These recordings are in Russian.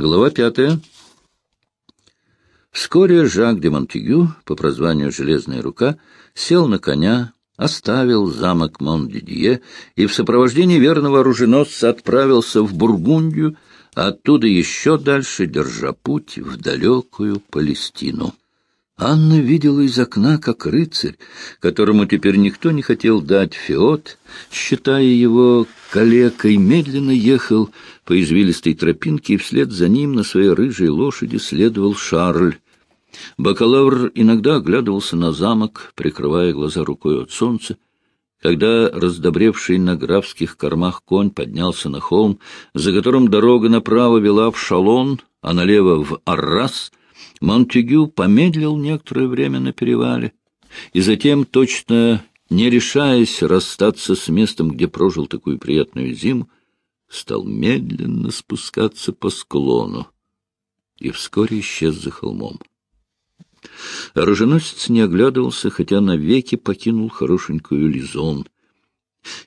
Глава пятая. Вскоре Жак де Монтегю, по прозванию «Железная рука», сел на коня, оставил замок Мондидье и в сопровождении верного оруженосца отправился в Бургундию, а оттуда еще дальше, держа путь в далекую Палестину. Анна видела из окна, как рыцарь, которому теперь никто не хотел дать феод, считая его калекой, медленно ехал по извилистой тропинке, и вслед за ним на своей рыжей лошади следовал Шарль. Бакалавр иногда оглядывался на замок, прикрывая глаза рукой от солнца. Когда раздобревший на графских кормах конь поднялся на холм, за которым дорога направо вела в Шалон, а налево в Аррас — Монтегю помедлил некоторое время на перевале, и затем, точно не решаясь расстаться с местом, где прожил такую приятную зиму, стал медленно спускаться по склону и вскоре исчез за холмом. Оруженосец не оглядывался, хотя навеки покинул хорошенькую Лизон.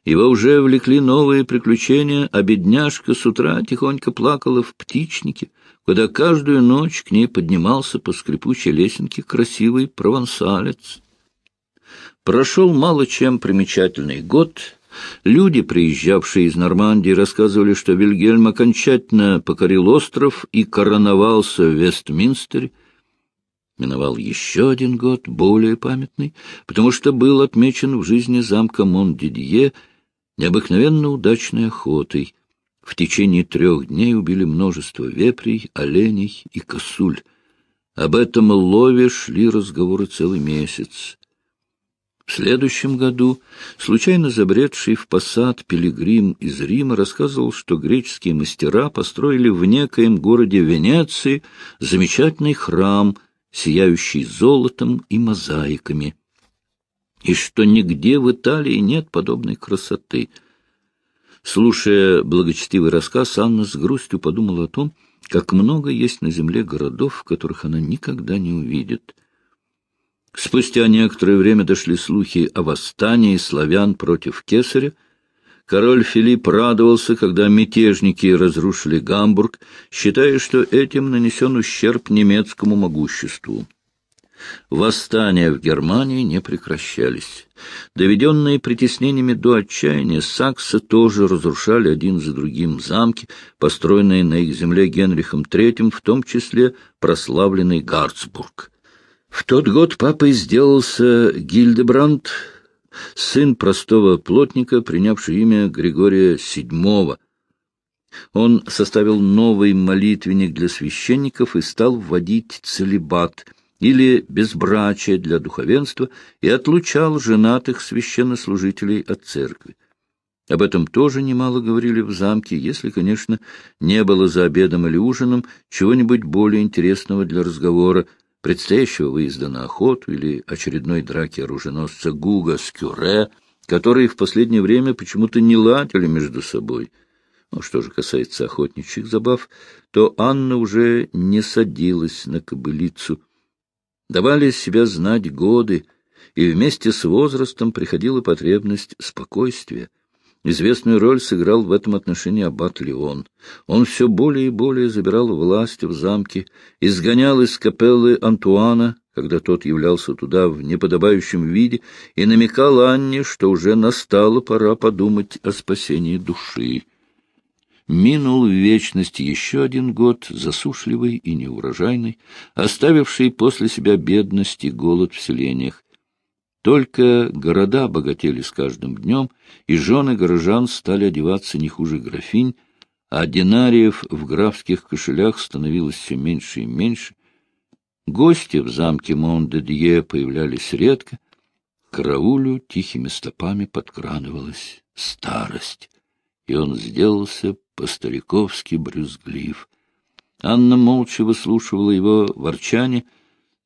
Его уже влекли новые приключения, а бедняжка с утра тихонько плакала в птичнике, куда каждую ночь к ней поднимался по скрипучей лесенке красивый провансалец. Прошел мало чем примечательный год. Люди, приезжавшие из Нормандии, рассказывали, что Вильгельм окончательно покорил остров и короновался в Вестминстере. Миновал еще один год, более памятный, потому что был отмечен в жизни замка Мон-Дидье необыкновенно удачной охотой — в течение трех дней убили множество вепрей, оленей и косуль. Об этом лове шли разговоры целый месяц. В следующем году случайно забредший в посад пилигрим из Рима рассказывал, что греческие мастера построили в некоем городе Венеции замечательный храм, сияющий золотом и мозаиками, и что нигде в Италии нет подобной красоты — Слушая благочестивый рассказ, Анна с грустью подумала о том, как много есть на земле городов, которых она никогда не увидит. Спустя некоторое время дошли слухи о восстании славян против кесаря. Король Филипп радовался, когда мятежники разрушили Гамбург, считая, что этим нанесен ущерб немецкому могуществу. Восстания в Германии не прекращались. Доведенные притеснениями до отчаяния, саксы тоже разрушали один за другим замки, построенные на их земле Генрихом III, в том числе прославленный Гарцбург. В тот год папой сделался Гильдебранд, сын простого плотника, принявший имя Григория VII. Он составил новый молитвенник для священников и стал вводить целебат – или безбрачие для духовенства и отлучал женатых священнослужителей от церкви. Об этом тоже немало говорили в замке, если, конечно, не было за обедом или ужином чего-нибудь более интересного для разговора, предстоящего выезда на охоту или очередной драки оруженосца Гуга с Кюре, которые в последнее время почему-то не ладили между собой. Ну, что же касается охотничьих забав, то Анна уже не садилась на кобылицу — давали себя знать годы, и вместе с возрастом приходила потребность спокойствия. Известную роль сыграл в этом отношении аббат Леон. Он все более и более забирал власть в замке, изгонял из капеллы Антуана, когда тот являлся туда в неподобающем виде, и намекал Анне, что уже настала пора подумать о спасении души. Минул в вечность еще один год, засушливый и неурожайный, оставивший после себя бедность и голод в селениях. Только города богатели с каждым днем, и жены горожан стали одеваться не хуже графинь, а динариев в графских кошелях становилось все меньше и меньше. Гости в замке Мон-де-Дье появлялись редко, караулю тихими стопами подкрадывалась старость, и он сделался по-стариковски брюзглив. Анна молча выслушивала его ворчание.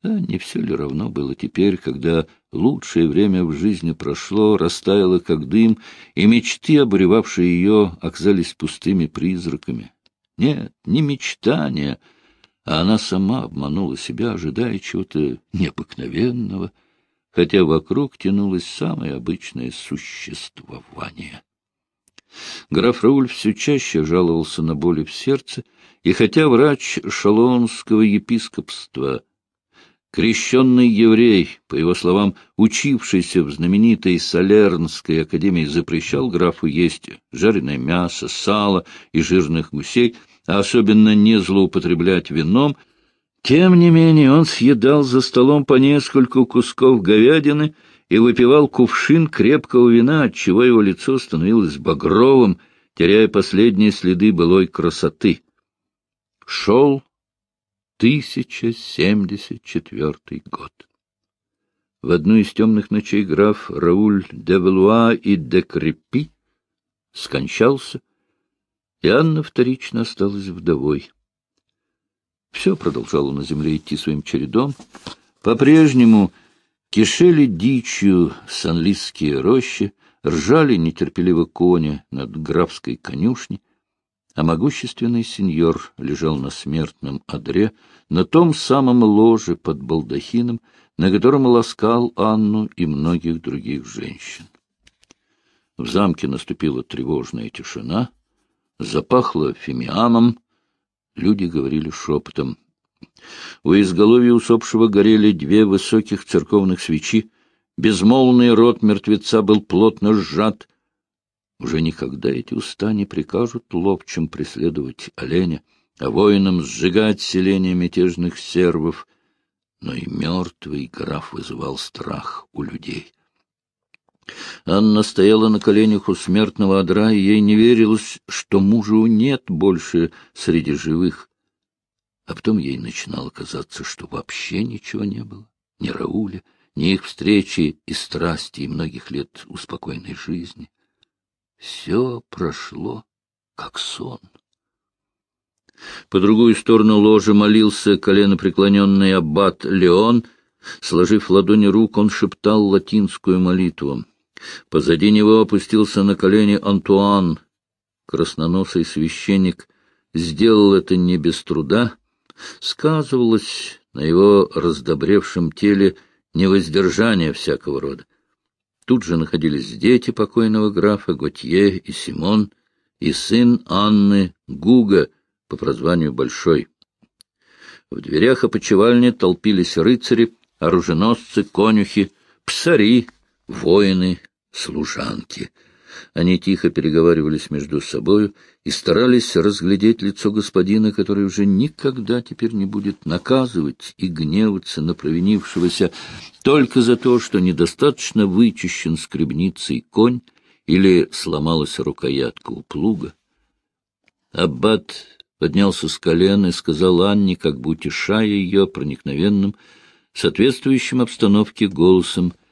Да не все ли равно было теперь, когда лучшее время в жизни прошло, растаяло как дым, и мечты, обуревавшие ее, оказались пустыми призраками? Нет, не мечтания, а она сама обманула себя, ожидая чего-то необыкновенного, хотя вокруг тянулось самое обычное существование. Граф Рауль все чаще жаловался на боли в сердце, и хотя врач шалонского епископства, крещенный еврей, по его словам, учившийся в знаменитой Солернской академии, запрещал графу есть жареное мясо, сало и жирных гусей, а особенно не злоупотреблять вином, тем не менее он съедал за столом по нескольку кусков говядины и выпивал кувшин крепкого вина, отчего его лицо становилось багровым, теряя последние следы былой красоты. Шел 1074 год. В одну из темных ночей граф Рауль де Валуа и де Крепи скончался, и Анна вторично осталась вдовой. Все продолжало на земле идти своим чередом. По-прежнему кишели дичью санлисские рощи, ржали нетерпеливо кони над графской конюшней, а могущественный сеньор лежал на смертном одре, на том самом ложе под балдахином, на котором ласкал Анну и многих других женщин. В замке наступила тревожная тишина, запахло фимиамом, люди говорили шепотом. У изголовья усопшего горели две высоких церковных свечи, безмолвный рот мертвеца был плотно сжат. Уже никогда эти уста не прикажут ловчим преследовать оленя, а воинам сжигать селение мятежных сервов. Но и мертвый граф вызывал страх у людей. Анна стояла на коленях у смертного одра, и ей не верилось, что мужу нет больше среди живых. А потом ей начинало казаться, что вообще ничего не было. Ни Рауля, ни их встречи и страсти, и многих лет успокойной жизни. Все прошло, как сон. По другую сторону ложа молился коленопреклоненный аббат Леон. Сложив ладони рук, он шептал латинскую молитву. Позади него опустился на колени Антуан. Красноносый священник сделал это не без труда. Сказывалось на его раздобревшем теле невоздержание всякого рода. Тут же находились дети покойного графа Готье и Симон, и сын Анны Гуга по прозванию Большой. В дверях опочивальни толпились рыцари, оруженосцы, конюхи, псари, воины, служанки. Они тихо переговаривались между собою и старались разглядеть лицо господина, который уже никогда теперь не будет наказывать и гневаться на провинившегося только за то, что недостаточно вычищен скребницей конь или сломалась рукоятка у плуга. Аббат поднялся с колен и сказал Анне, как бы утешая ее проникновенным, соответствующим обстановке голосом —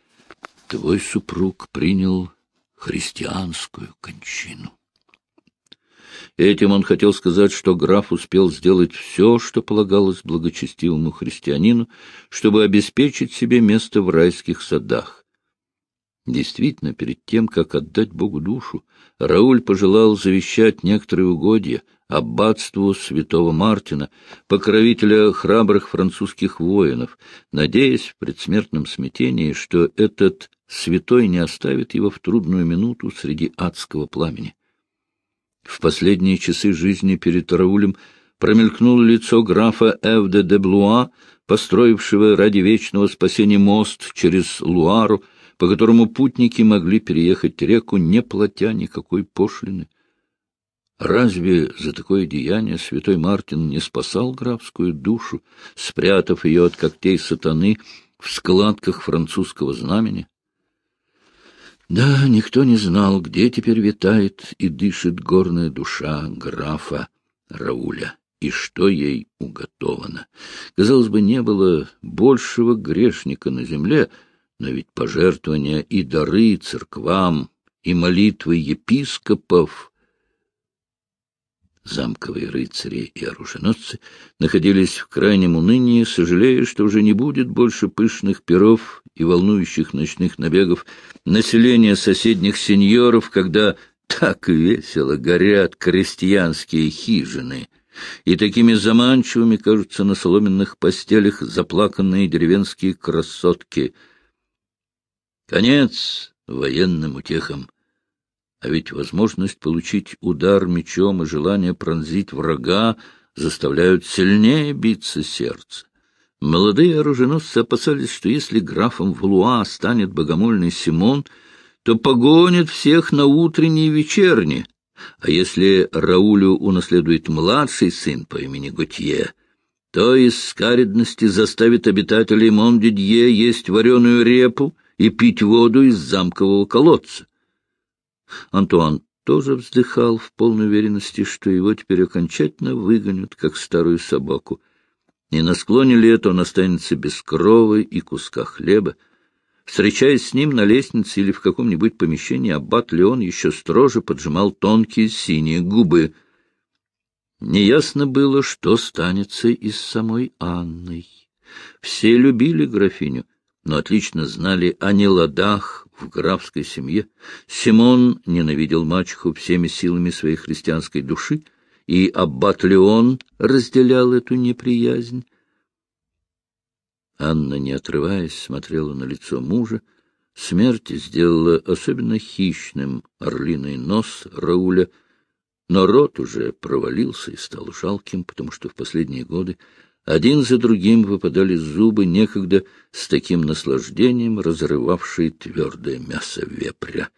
твой супруг принял христианскую кончину. Этим он хотел сказать, что граф успел сделать все, что полагалось благочестивому христианину, чтобы обеспечить себе место в райских садах. Действительно, перед тем, как отдать Богу душу, Рауль пожелал завещать некоторые угодья аббатству святого Мартина, покровителя храбрых французских воинов, надеясь в предсмертном смятении, что этот святой не оставит его в трудную минуту среди адского пламени. В последние часы жизни перед Раулем промелькнуло лицо графа Эвде де Блуа, построившего ради вечного спасения мост через Луару, по которому путники могли переехать реку, не платя никакой пошлины. Разве за такое деяние святой Мартин не спасал графскую душу, спрятав ее от когтей сатаны в складках французского знамени? Да, никто не знал, где теперь витает и дышит горная душа графа Рауля, и что ей уготовано. Казалось бы, не было большего грешника на земле, но ведь пожертвования и дары церквам, и молитвы епископов замковые рыцари и оруженосцы находились в крайнем унынии, сожалея, что уже не будет больше пышных перов и волнующих ночных набегов населения соседних сеньоров, когда так весело горят крестьянские хижины, и такими заманчивыми кажутся на соломенных постелях заплаканные деревенские красотки. Конец военным утехам. А ведь возможность получить удар мечом и желание пронзить врага заставляют сильнее биться сердце. Молодые оруженосцы опасались, что если графом Валуа станет богомольный Симон, то погонит всех на утренние и вечерние, а если Раулю унаследует младший сын по имени Готье, то из скаредности заставит обитателей Мон-Дидье есть вареную репу и пить воду из замкового колодца. Антуан тоже вздыхал в полной уверенности, что его теперь окончательно выгонят, как старую собаку. И на склоне лета он останется без крови и куска хлеба. Встречаясь с ним на лестнице или в каком-нибудь помещении, аббат Леон еще строже поджимал тонкие синие губы. Неясно было, что станется и с самой Анной. Все любили графиню, но отлично знали о неладах в графской семье. Симон ненавидел мачеху всеми силами своей христианской души, и аббат Леон разделял эту неприязнь. Анна, не отрываясь, смотрела на лицо мужа. Смерть сделала особенно хищным орлиный нос Рауля, но рот уже провалился и стал жалким, потому что в последние годы один за другим выпадали зубы, некогда с таким наслаждением разрывавшие твердое мясо вепря.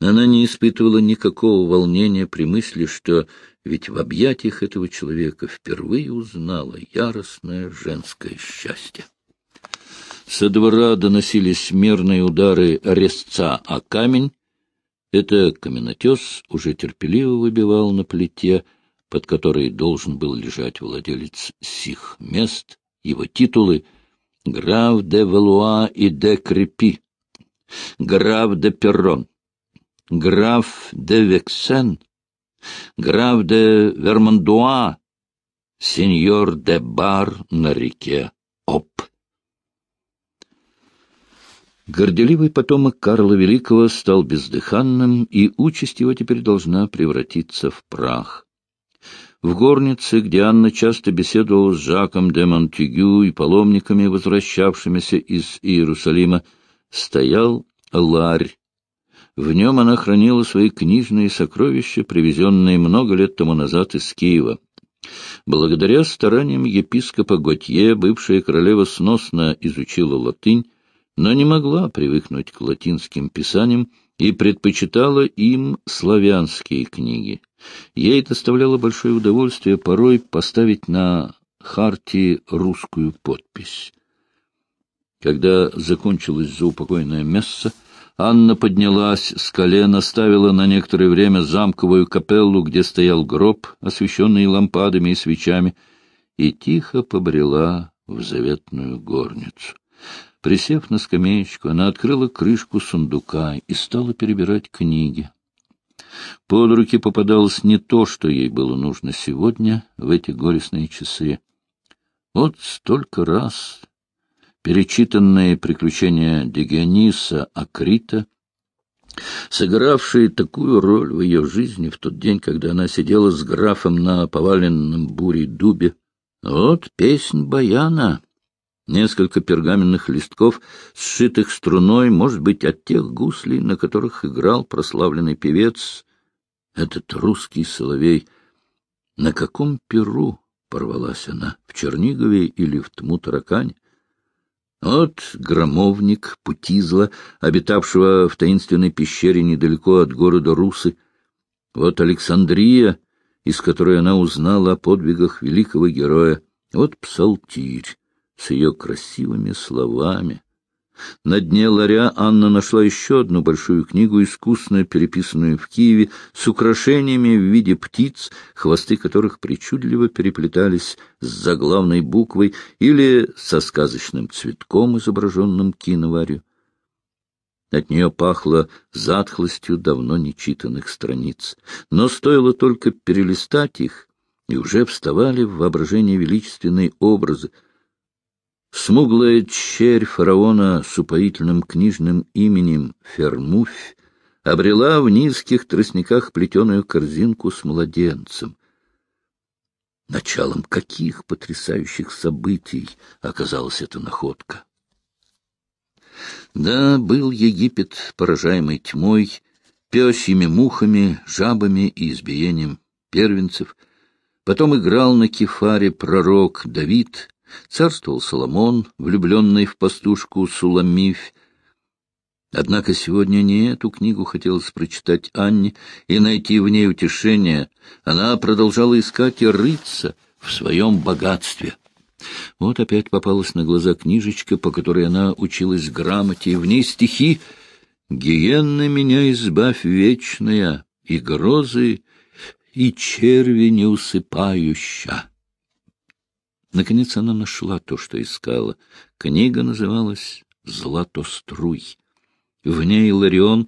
Она не испытывала никакого волнения при мысли, что ведь в объятиях этого человека впервые узнала яростное женское счастье. Со двора доносились мерные удары резца о камень. Это каменотес уже терпеливо выбивал на плите, под которой должен был лежать владелец сих мест, его титулы «Граф де Валуа и де Крепи», «Граф де Перрон», «Граф де Вексен», «Граф де Вермандуа», «Сеньор де Бар на реке Оп». Горделивый потомок Карла Великого стал бездыханным, и участь его теперь должна превратиться в прах. В горнице, где Анна часто беседовала с Жаком де Монтегю и паломниками, возвращавшимися из Иерусалима, стоял ларь. В нем она хранила свои книжные сокровища, привезенные много лет тому назад из Киева. Благодаря стараниям епископа Готье бывшая королева сносно изучила латынь, но не могла привыкнуть к латинским писаниям и предпочитала им славянские книги. Ей доставляло большое удовольствие порой поставить на харте русскую подпись. Когда закончилось заупокойное место, Анна поднялась с колена, ставила на некоторое время замковую капеллу, где стоял гроб, освещенный лампадами и свечами, и тихо побрела в заветную горницу. Присев на скамеечку, она открыла крышку сундука и стала перебирать книги. Под руки попадалось не то, что ей было нужно сегодня, в эти горестные часы. Вот столько раз перечитанные приключения Дегиониса Акрита, сыгравшие такую роль в ее жизни в тот день, когда она сидела с графом на поваленном бурей дубе. Вот песнь баяна. Несколько пергаменных листков, сшитых струной, может быть, от тех гуслей, на которых играл прославленный певец этот русский соловей. На каком перу порвалась она, в Чернигове или в Тмутаракане? Вот громовник Путизла, обитавшего в таинственной пещере недалеко от города Русы. Вот Александрия, из которой она узнала о подвигах великого героя. Вот Псалтирь с ее красивыми словами. На дне ларя Анна нашла еще одну большую книгу, искусно переписанную в Киеве, с украшениями в виде птиц, хвосты которых причудливо переплетались с заглавной буквой или со сказочным цветком, изображенным киноварью. От нее пахло затхлостью давно нечитанных страниц, но стоило только перелистать их, и уже вставали в воображение величественные образы — Смуглая черь фараона с упоительным книжным именем Фермуфь обрела в низких тростниках плетеную корзинку с младенцем. Началом каких потрясающих событий оказалась эта находка? Да, был Египет, поражаемый тьмой, пёсьими мухами, жабами и избиением первенцев. Потом играл на кефаре пророк Давид, царствовал Соломон, влюбленный в пастушку Суламифь. Однако сегодня не эту книгу хотелось прочитать Анне и найти в ней утешение. Она продолжала искать и рыться в своем богатстве. Вот опять попалась на глаза книжечка, по которой она училась грамоте, и в ней стихи «Гиенна меня избавь вечная, и грозы, и черви неусыпающа». Наконец она нашла то, что искала. Книга называлась «Златоструй». В ней Ларион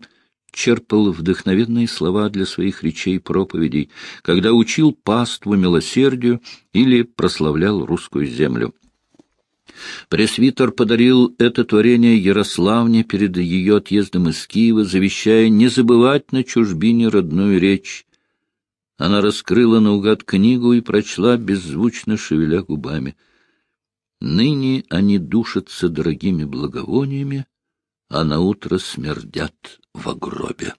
черпал вдохновенные слова для своих речей и проповедей, когда учил паству милосердию или прославлял русскую землю. Пресвитер подарил это творение Ярославне перед ее отъездом из Киева, завещая не забывать на чужбине родную речь. Она раскрыла наугад книгу и прочла, беззвучно шевеля губами. «Ныне они душатся дорогими благовониями, а наутро смердят в гробе».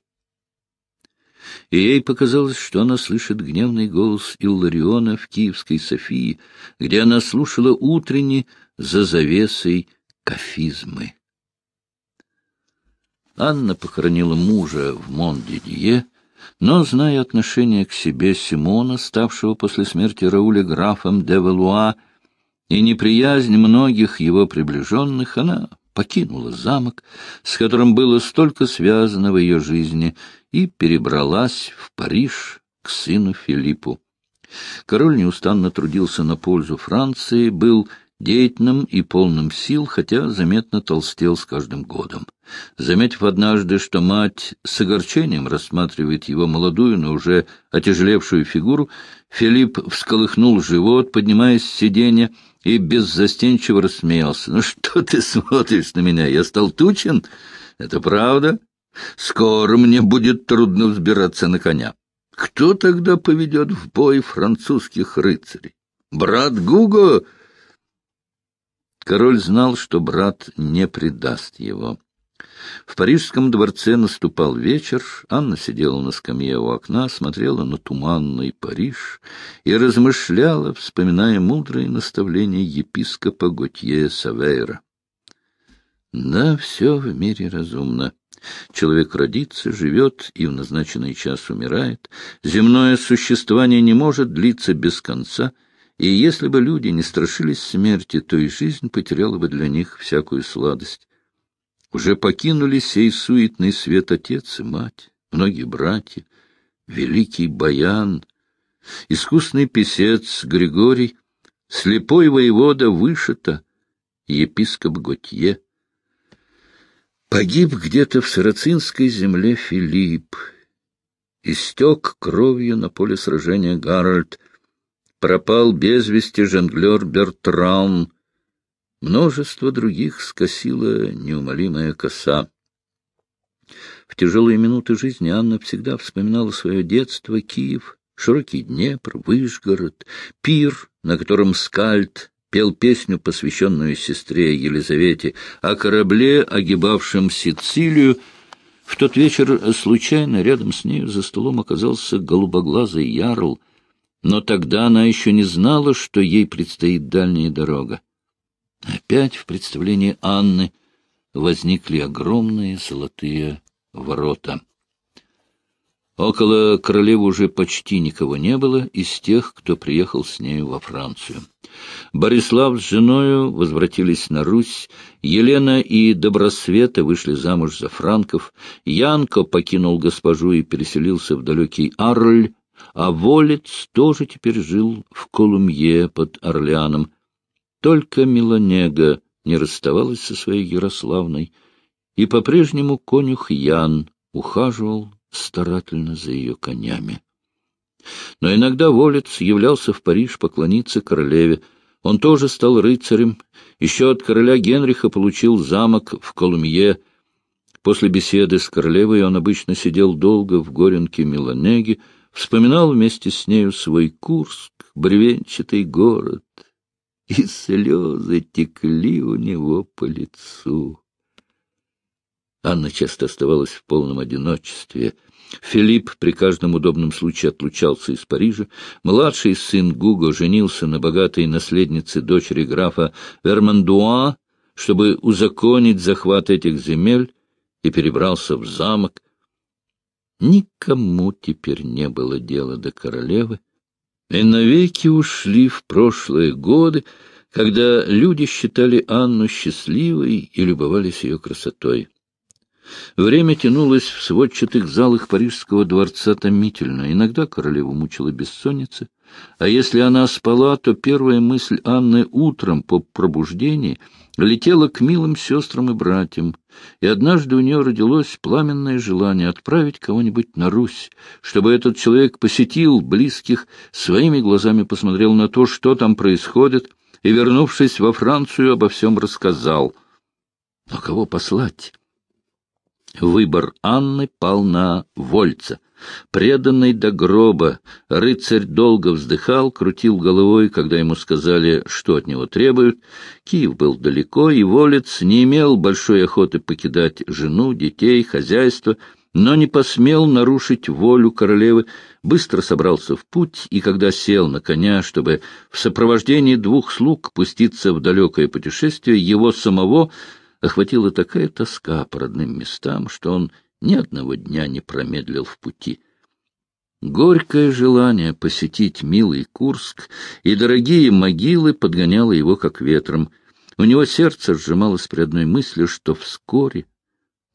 И ей показалось, что она слышит гневный голос Иллариона в Киевской Софии, где она слушала утренний за завесой кафизмы. Анна похоронила мужа в Мон-Дидье, но, зная отношение к себе Симона, ставшего после смерти Рауля графом де Валуа, и неприязнь многих его приближенных, она покинула замок, с которым было столько связано в ее жизни, и перебралась в Париж к сыну Филиппу. Король неустанно трудился на пользу Франции, был деятельным и полным сил, хотя заметно толстел с каждым годом. Заметив однажды, что мать с огорчением рассматривает его молодую, но уже отяжелевшую фигуру, Филипп всколыхнул живот, поднимаясь с сиденья, и беззастенчиво рассмеялся. — Ну что ты смотришь на меня? Я стал тучен? Это правда? Скоро мне будет трудно взбираться на коня. Кто тогда поведет в бой французских рыцарей? Брат Гуго Король знал, что брат не предаст его. В парижском дворце наступал вечер, Анна сидела на скамье у окна, смотрела на туманный Париж и размышляла, вспоминая мудрые наставления епископа Готье Савейра. Да, все в мире разумно. Человек родится, живет и в назначенный час умирает. Земное существование не может длиться без конца — и если бы люди не страшились смерти, то и жизнь потеряла бы для них всякую сладость. Уже покинули сей суетный свет отец и мать, многие братья, великий Баян, искусный писец Григорий, слепой воевода Вышита, епископ Готье. Погиб где-то в сарацинской земле Филипп, истек кровью на поле сражения Гарольд — пропал без вести жонглер Бертран. Множество других скосила неумолимая коса. В тяжелые минуты жизни Анна всегда вспоминала свое детство, Киев, широкий Днепр, Выжгород, пир, на котором скальд пел песню, посвященную сестре Елизавете, о корабле, огибавшем Сицилию. В тот вечер случайно рядом с нею за столом оказался голубоглазый ярл — но тогда она еще не знала, что ей предстоит дальняя дорога. Опять в представлении Анны возникли огромные золотые ворота. Около королевы уже почти никого не было из тех, кто приехал с нею во Францию. Борислав с женою возвратились на Русь, Елена и Добросвета вышли замуж за франков, Янко покинул госпожу и переселился в далекий Арль, а Волец тоже теперь жил в Колумье под Орлеаном. Только Милонега не расставалась со своей Ярославной, и по-прежнему конюх Ян ухаживал старательно за ее конями. Но иногда Волец являлся в Париж поклониться королеве. Он тоже стал рыцарем, еще от короля Генриха получил замок в Колумье. После беседы с королевой он обычно сидел долго в горенке Милонеги, вспоминал вместе с нею свой Курск, бревенчатый город, и слезы текли у него по лицу. Анна часто оставалась в полном одиночестве. Филипп при каждом удобном случае отлучался из Парижа. Младший сын Гуго женился на богатой наследнице дочери графа Вермандуа, чтобы узаконить захват этих земель, и перебрался в замок. Никому теперь не было дела до королевы, и навеки ушли в прошлые годы, когда люди считали Анну счастливой и любовались ее красотой. Время тянулось в сводчатых залах парижского дворца томительно. Иногда королеву мучила бессонница, а если она спала, то первая мысль Анны утром по пробуждении летела к милым сестрам и братьям, и однажды у нее родилось пламенное желание отправить кого-нибудь на Русь, чтобы этот человек посетил близких, своими глазами посмотрел на то, что там происходит, и, вернувшись во Францию, обо всем рассказал. Но кого послать? Выбор Анны пал на Вольца. Преданный до гроба, рыцарь долго вздыхал, крутил головой, когда ему сказали, что от него требуют. Киев был далеко, и Волец не имел большой охоты покидать жену, детей, хозяйство, но не посмел нарушить волю королевы, быстро собрался в путь, и когда сел на коня, чтобы в сопровождении двух слуг пуститься в далекое путешествие, его самого охватила такая тоска по родным местам, что он ни одного дня не промедлил в пути. Горькое желание посетить милый Курск и дорогие могилы подгоняло его как ветром. У него сердце сжималось при одной мысли, что вскоре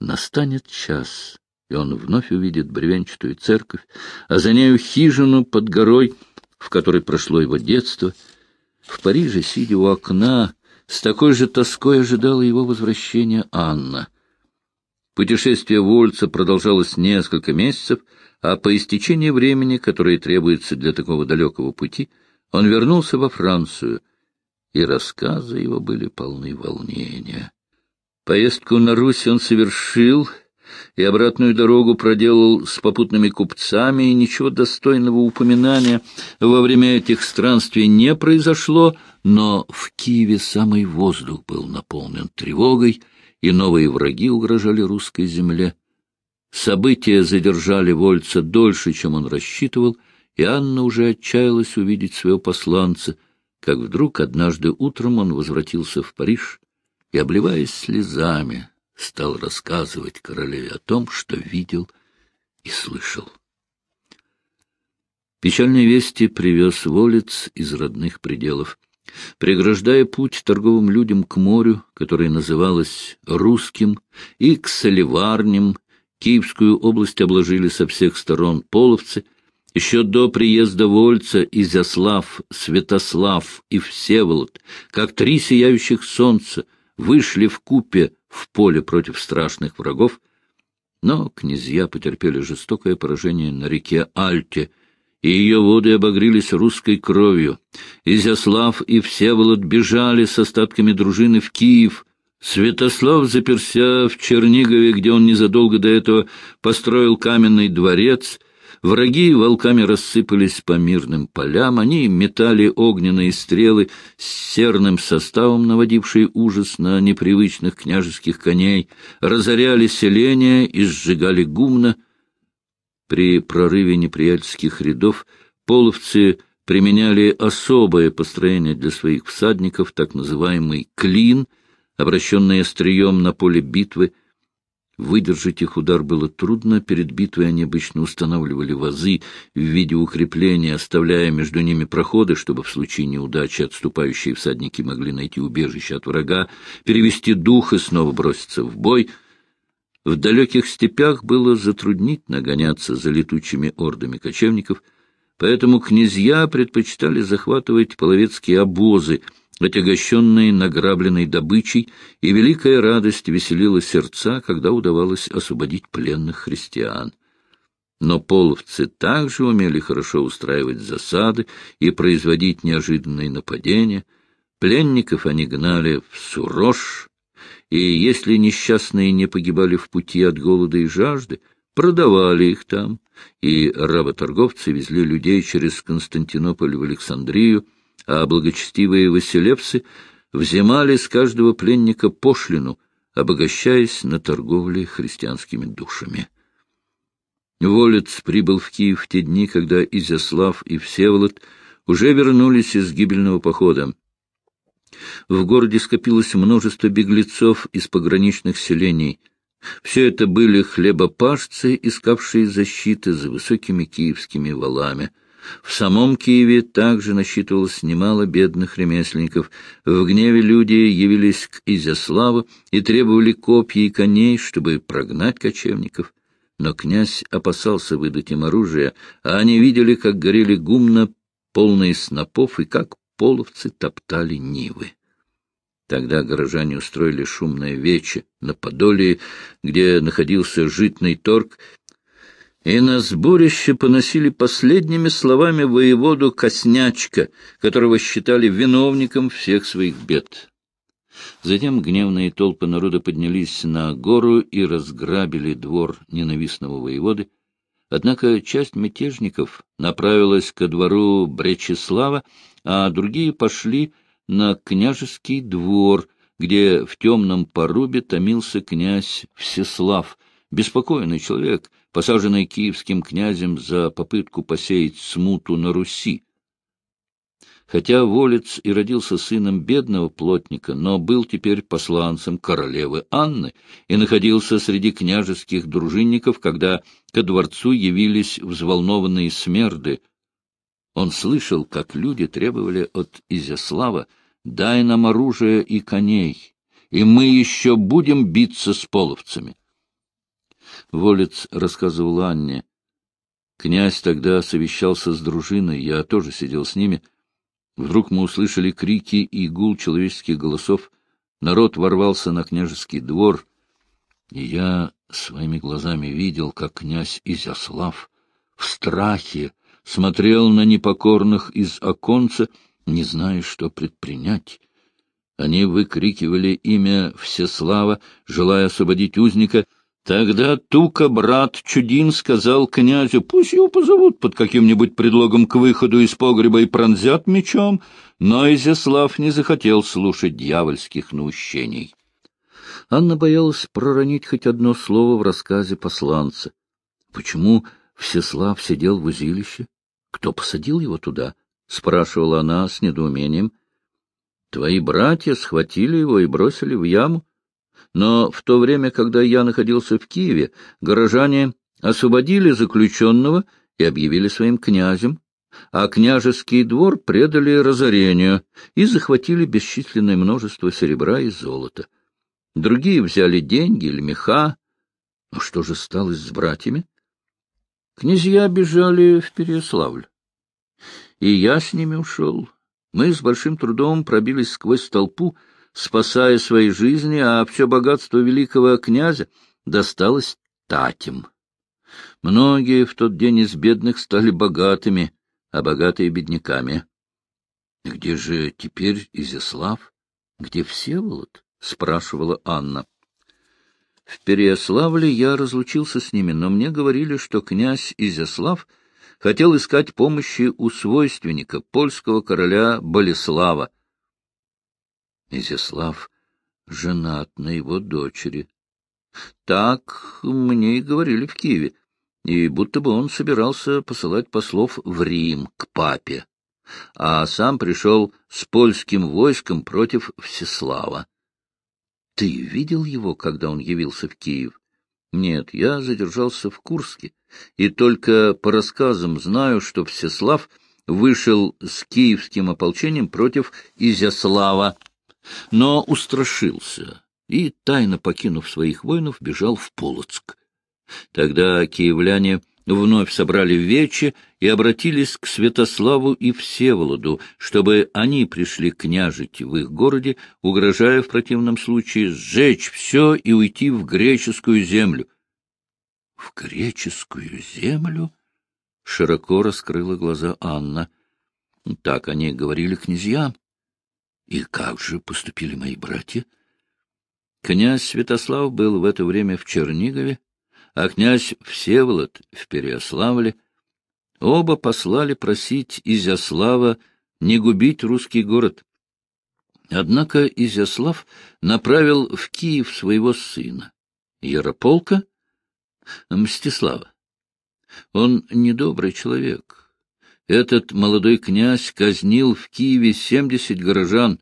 настанет час, и он вновь увидит бревенчатую церковь, а за нею хижину под горой, в которой прошло его детство. В Париже, сидя у окна, с такой же тоской ожидала его возвращения Анна. Путешествие Вольца продолжалось несколько месяцев, а по истечении времени, которое требуется для такого далекого пути, он вернулся во Францию, и рассказы его были полны волнения. Поездку на Русь он совершил и обратную дорогу проделал с попутными купцами, и ничего достойного упоминания во время этих странствий не произошло, но в Киеве самый воздух был наполнен тревогой, и новые враги угрожали русской земле. События задержали Вольца дольше, чем он рассчитывал, и Анна уже отчаялась увидеть своего посланца, как вдруг однажды утром он возвратился в Париж и, обливаясь слезами, стал рассказывать королеве о том, что видел и слышал. Печальные вести привез Волец из родных пределов. Преграждая путь торговым людям к морю, которое называлось Русским, и к Соливарням, Киевскую область обложили со всех сторон половцы. Еще до приезда Вольца Изяслав, Святослав и Всеволод, как три сияющих солнца, вышли в купе в поле против страшных врагов, но князья потерпели жестокое поражение на реке Альте, и ее воды обогрелись русской кровью. Изяслав и Всеволод бежали с остатками дружины в Киев. Святослав заперся в Чернигове, где он незадолго до этого построил каменный дворец, Враги волками рассыпались по мирным полям, они метали огненные стрелы с серным составом, наводившие ужас на непривычных княжеских коней, разоряли селения и сжигали гумна. При прорыве неприятельских рядов половцы применяли особое построение для своих всадников, так называемый «клин», обращенный острием на поле битвы — Выдержать их удар было трудно, перед битвой они обычно устанавливали вазы в виде укрепления, оставляя между ними проходы, чтобы в случае неудачи отступающие всадники могли найти убежище от врага, перевести дух и снова броситься в бой. В далеких степях было затруднительно гоняться за летучими ордами кочевников, поэтому князья предпочитали захватывать половецкие обозы — отягощенные награбленной добычей, и великая радость веселила сердца, когда удавалось освободить пленных христиан. Но половцы также умели хорошо устраивать засады и производить неожиданные нападения. Пленников они гнали в Сурож, и если несчастные не погибали в пути от голода и жажды, продавали их там, и работорговцы везли людей через Константинополь в Александрию, а благочестивые василевцы взимали с каждого пленника пошлину, обогащаясь на торговле христианскими душами. Волец прибыл в Киев в те дни, когда Изяслав и Всеволод уже вернулись из гибельного похода. В городе скопилось множество беглецов из пограничных селений. Все это были хлебопашцы, искавшие защиты за высокими киевскими валами. В самом Киеве также насчитывалось немало бедных ремесленников. В гневе люди явились к Изяславу и требовали копья и коней, чтобы прогнать кочевников. Но князь опасался выдать им оружие, а они видели, как горели гумно полные снопов и как половцы топтали нивы. Тогда горожане устроили шумное вече на Подолии, где находился житный торг, и на сборище поносили последними словами воеводу Коснячка, которого считали виновником всех своих бед. Затем гневные толпы народа поднялись на гору и разграбили двор ненавистного воеводы. Однако часть мятежников направилась ко двору Бречеслава, а другие пошли на княжеский двор, где в темном порубе томился князь Всеслав, беспокойный человек, посаженный киевским князем за попытку посеять смуту на Руси. Хотя Волец и родился сыном бедного плотника, но был теперь посланцем королевы Анны и находился среди княжеских дружинников, когда ко дворцу явились взволнованные смерды. Он слышал, как люди требовали от Изяслава «дай нам оружие и коней, и мы еще будем биться с половцами». Волец рассказывал Анне. Князь тогда совещался с дружиной, я тоже сидел с ними — Вдруг мы услышали крики и гул человеческих голосов. Народ ворвался на княжеский двор, и я своими глазами видел, как князь Изяслав в страхе смотрел на непокорных из оконца, не зная, что предпринять. Они выкрикивали имя Всеслава, желая освободить узника, Тогда Тука, брат Чудин, сказал князю, пусть его позовут под каким-нибудь предлогом к выходу из погреба и пронзят мечом, но Изяслав не захотел слушать дьявольских наущений. Анна боялась проронить хоть одно слово в рассказе посланца. Почему Всеслав сидел в узилище? Кто посадил его туда? — спрашивала она с недоумением. — Твои братья схватили его и бросили в яму. Но в то время, когда я находился в Киеве, горожане освободили заключенного и объявили своим князем, а княжеский двор предали разорению и захватили бесчисленное множество серебра и золота. Другие взяли деньги или меха. Но что же стало с братьями? Князья бежали в Переяславль. И я с ними ушел. Мы с большим трудом пробились сквозь толпу, спасая свои жизни, а все богатство великого князя досталось Татям. Многие в тот день из бедных стали богатыми, а богатые — бедняками. Где же теперь Изяслав? Где Всеволод? — спрашивала Анна. В Переяславле я разлучился с ними, но мне говорили, что князь Изяслав хотел искать помощи у свойственника, польского короля Болеслава, Изяслав женат на его дочери. Так мне и говорили в Киеве, и будто бы он собирался посылать послов в Рим к папе, а сам пришел с польским войском против Всеслава. Ты видел его, когда он явился в Киев? Нет, я задержался в Курске, и только по рассказам знаю, что Всеслав вышел с киевским ополчением против Изяслава но устрашился и, тайно покинув своих воинов, бежал в Полоцк. Тогда киевляне вновь собрали вече и обратились к Святославу и Всеволоду, чтобы они пришли княжить в их городе, угрожая в противном случае сжечь все и уйти в греческую землю. — В греческую землю? — широко раскрыла глаза Анна. Так они говорили князьям. И как же поступили мои братья? Князь Святослав был в это время в Чернигове, а князь Всеволод в Переославле. Оба послали просить Изяслава не губить русский город. Однако Изяслав направил в Киев своего сына, Ярополка Мстислава. Он недобрый человек. Этот молодой князь казнил в Киеве семьдесят горожан,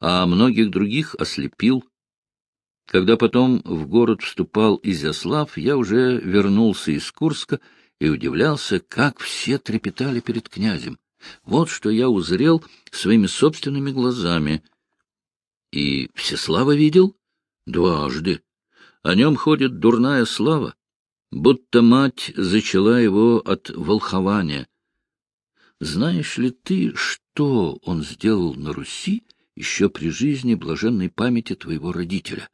а многих других ослепил. Когда потом в город вступал Изяслав, я уже вернулся из Курска и удивлялся, как все трепетали перед князем. Вот что я узрел своими собственными глазами. И Всеслава видел? Дважды. О нем ходит дурная слава, будто мать зачала его от волхования. Знаешь ли ты, что он сделал на Руси еще при жизни блаженной памяти твоего родителя?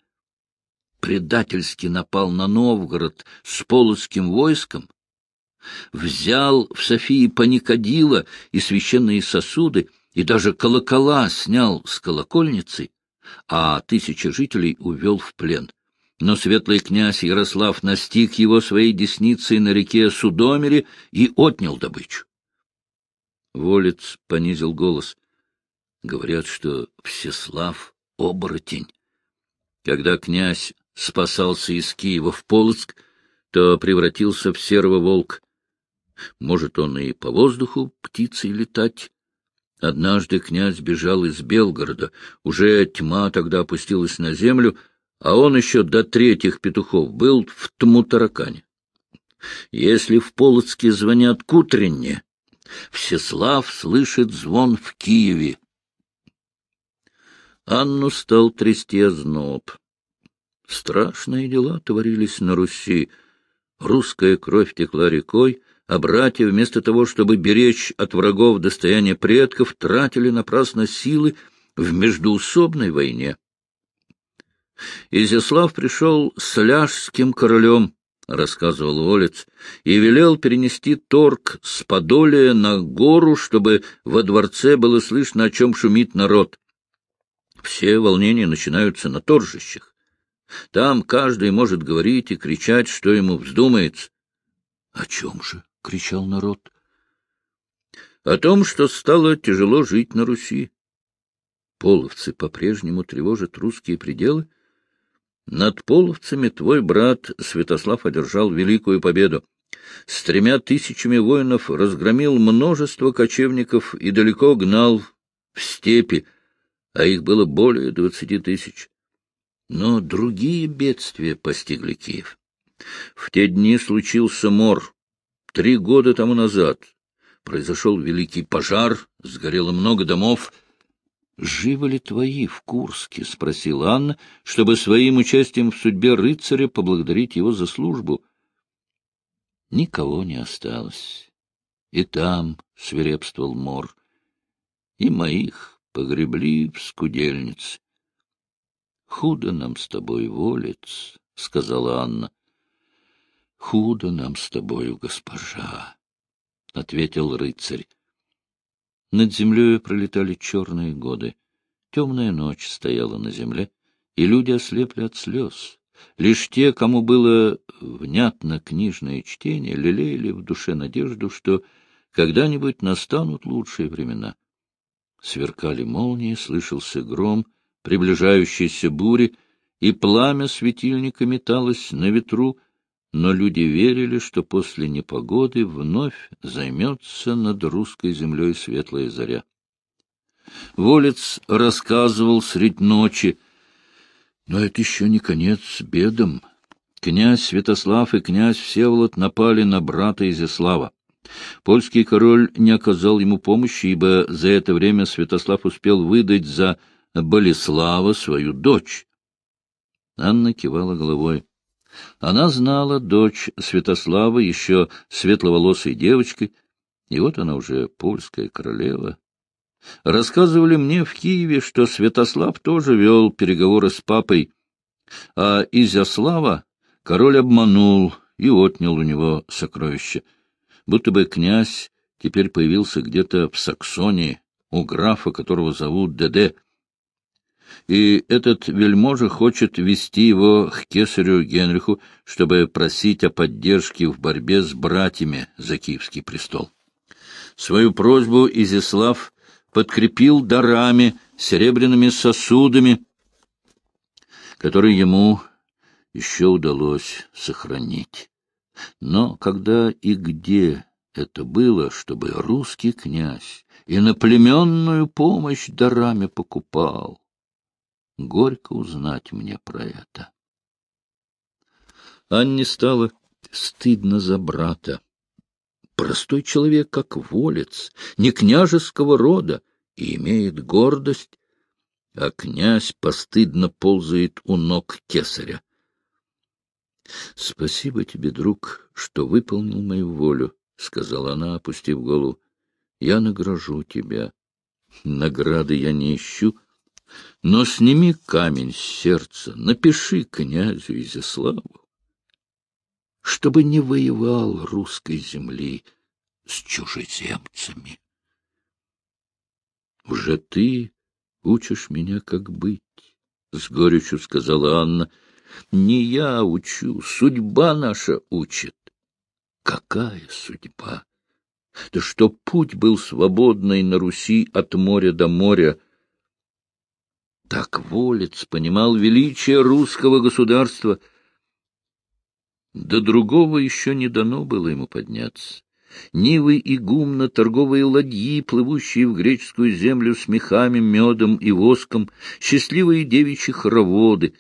Предательски напал на Новгород с полоцким войском, взял в Софии паникадила и священные сосуды, и даже колокола снял с колокольницы, а тысячи жителей увел в плен. Но светлый князь Ярослав настиг его своей десницей на реке Судомере и отнял добычу. Волец понизил голос. Говорят, что Всеслав — оборотень. Когда князь спасался из Киева в Полоцк, то превратился в серого волка. Может, он и по воздуху птицей летать. Однажды князь бежал из Белгорода. Уже тьма тогда опустилась на землю, а он еще до третьих петухов был в Тмутаракане. Если в Полоцке звонят к утренне, Всеслав слышит звон в Киеве. Анну стал трясти озноб. Страшные дела творились на Руси. Русская кровь текла рекой, а братья, вместо того, чтобы беречь от врагов достояние предков, тратили напрасно силы в междуусобной войне. Изяслав пришел с ляжским королем, — рассказывал Волец, — и велел перенести торг с Подолия на гору, чтобы во дворце было слышно, о чем шумит народ. Все волнения начинаются на торжищах. Там каждый может говорить и кричать, что ему вздумается. — О чем же? — кричал народ. — О том, что стало тяжело жить на Руси. Половцы по-прежнему тревожат русские пределы. Над половцами твой брат Святослав одержал великую победу. С тремя тысячами воинов разгромил множество кочевников и далеко гнал в степи, а их было более двадцати тысяч. Но другие бедствия постигли Киев. В те дни случился мор, Три года тому назад произошел великий пожар, сгорело много домов. — Живы ли твои в Курске? — спросила Анна, чтобы своим участием в судьбе рыцаря поблагодарить его за службу. Никого не осталось. И там свирепствовал мор. И моих погребли в скудельнице. — Худо нам с тобой, волец, — сказала Анна. — Худо нам с тобою, госпожа, — ответил рыцарь. Над землей пролетали черные годы. Темная ночь стояла на земле, и люди ослепли от слез. Лишь те, кому было внятно книжное чтение, лелеяли в душе надежду, что когда-нибудь настанут лучшие времена. Сверкали молнии, слышался гром, приближающейся бури, и пламя светильника металось на ветру, но люди верили, что после непогоды вновь займется над русской землей светлая заря. Волец рассказывал средь ночи, но это еще не конец бедам. Князь Святослав и князь Всеволод напали на брата Изяслава. Польский король не оказал ему помощи, ибо за это время Святослав успел выдать за Болеслава свою дочь. Анна кивала головой. Она знала дочь Святослава еще светловолосой девочкой, и вот она уже польская королева. Рассказывали мне в Киеве, что Святослав тоже вел переговоры с папой, а Изяслава король обманул и отнял у него сокровища. Будто бы князь теперь появился где-то в Саксонии, у графа, которого зовут Деде и этот вельможа хочет вести его к кесарю Генриху, чтобы просить о поддержке в борьбе с братьями за Киевский престол. Свою просьбу Изяслав подкрепил дарами серебряными сосудами, которые ему еще удалось сохранить. Но когда и где это было, чтобы русский князь иноплеменную помощь дарами покупал? Горько узнать мне про это. Анне стало стыдно за брата. Простой человек, как волец, не княжеского рода, и имеет гордость, а князь постыдно ползает у ног кесаря. — Спасибо тебе, друг, что выполнил мою волю, — сказала она, опустив голову. — Я награжу тебя. Награды я не ищу, но сними камень с сердца, напиши князю Изяславу, чтобы не воевал русской земли с чужеземцами. — Уже ты учишь меня, как быть, — с горечью сказала Анна. — Не я учу, судьба наша учит. Какая судьба? Да что путь был свободный на Руси от моря до моря. Так Волец понимал величие русского государства. До другого еще не дано было ему подняться. Нивы и гумна, торговые ладьи, плывущие в греческую землю с мехами, медом и воском, счастливые девичьи хороводы.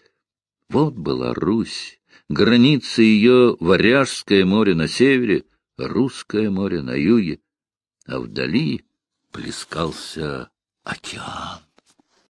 Вот была Русь, граница ее — Варяжское море на севере, Русское море на юге, а вдали плескался океан.